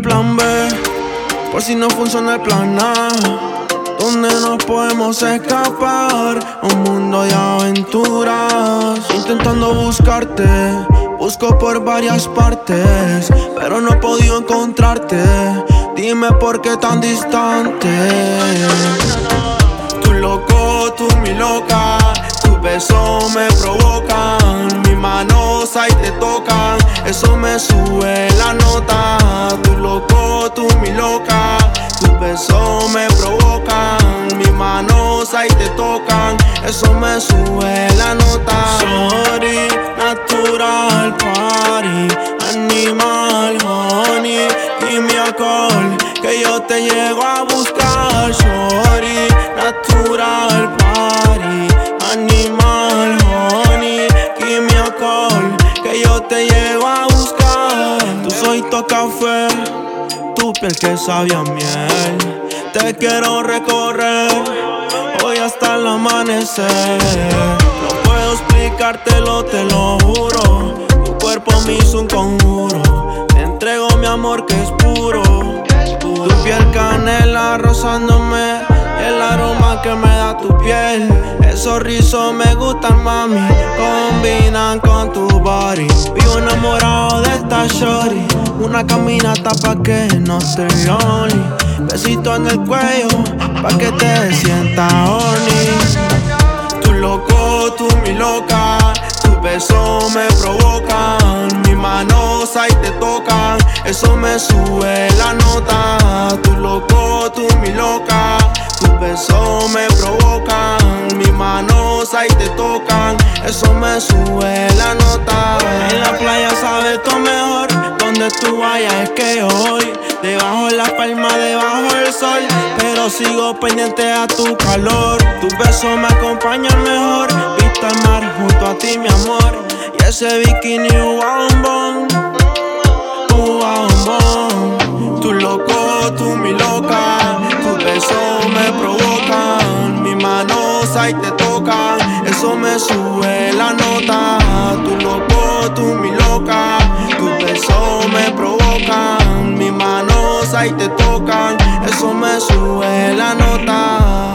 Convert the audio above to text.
plan B, por si no funciona el plan A. Donde nos podemos escapar un mundo de aventuras. Intentando buscarte, busco por varias partes, pero no he podido encontrarte. Dime por qué tan distante. Tu loco, tú mi loca, tu beso me provocan, mis manos ahí te tocan, eso me sube la nota. Manos ahí te tocan, eso me sube la nota. Sorry, natural party, animal honey y mi alcohol, que yo te llego a buscar. Sorry, natural party, animal honey y mi alcohol, que yo te llego a buscar. Tú soy tu café, tu piel que sabía miel. Te quiero recorrer hoy hasta el amanecer. No puedo explicártelo, te lo juro. Tu cuerpo me hizo un conjuro. Te entrego mi amor que es puro. Tu piel canela rozándome. Y el aroma que me da tu piel. Esos rizos me gustan, mami. Combinan con tu body. Vivo enamorado Una caminata pa' que no esté lonely. Besito en el cuello pa' que te sienta horny. Tu loco, tú mi loca. Tu beso me provocan. Mis manos ahí te tocan. Eso me sube la nota. Tu loco, tú mi loca. Tu beso me provocan. Mis manos ahí te tocan. Eso me sube la nota. En la playa sabes todo mejor. Tú vayas es que voy. Debajo de la palma, debajo del sol. Pero sigo pendiente a tu calor. Tus besos me acompañan mejor. Vista al mar junto a ti, mi amor. Y ese bikini, wow, bon. Wow, bon. Tu loco, tú mi loca. Tu besos me provocan. Mis manos ahí te tocan. Eso me sube y te tocan, eso me sube la nota.